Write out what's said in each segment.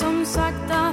som sakta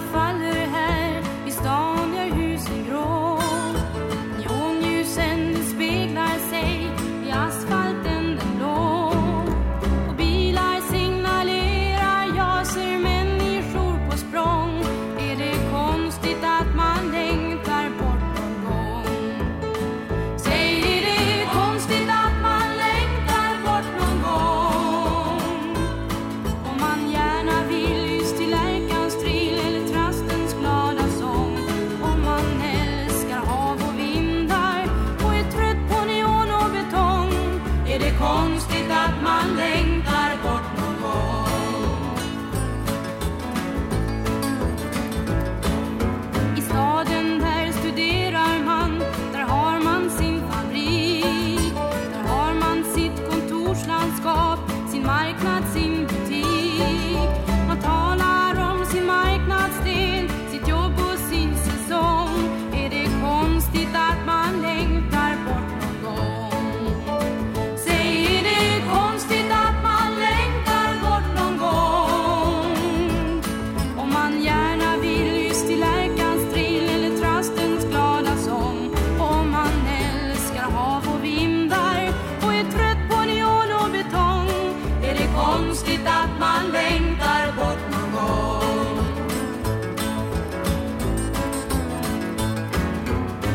konstigt att man längtar bort någon gång.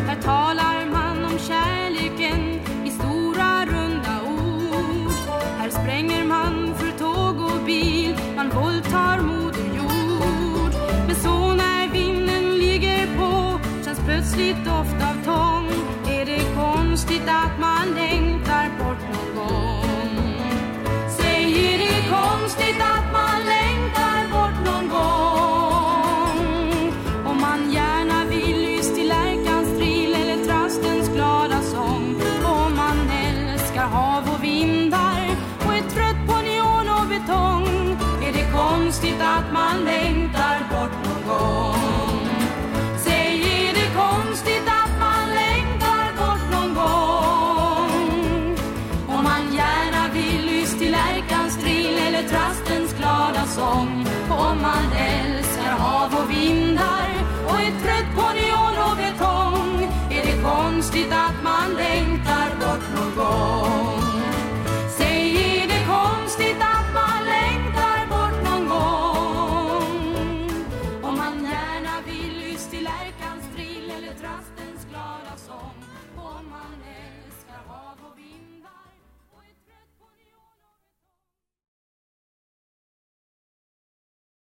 Här talar man om kärleken i stora runda ord. Här spränger man för tåg och bil, man våldtar moder jord. Men så när vinden ligger på känns plötsligt ofta konstigt att man längtar bort någon gång. Om man gärna vill lyss till lärkans drill eller trastens glada sång. Om man älskar hav och vindar och är trött på neon och betong. Är det konstigt att man längtar bort någon gång? konstigt att man längtar bort någon gång? Säg, är det konstigt att man längtar bort någon gång? Om man gärna vill lyss till lärkans drill eller trastens glada sång. Om man älskar hav och vind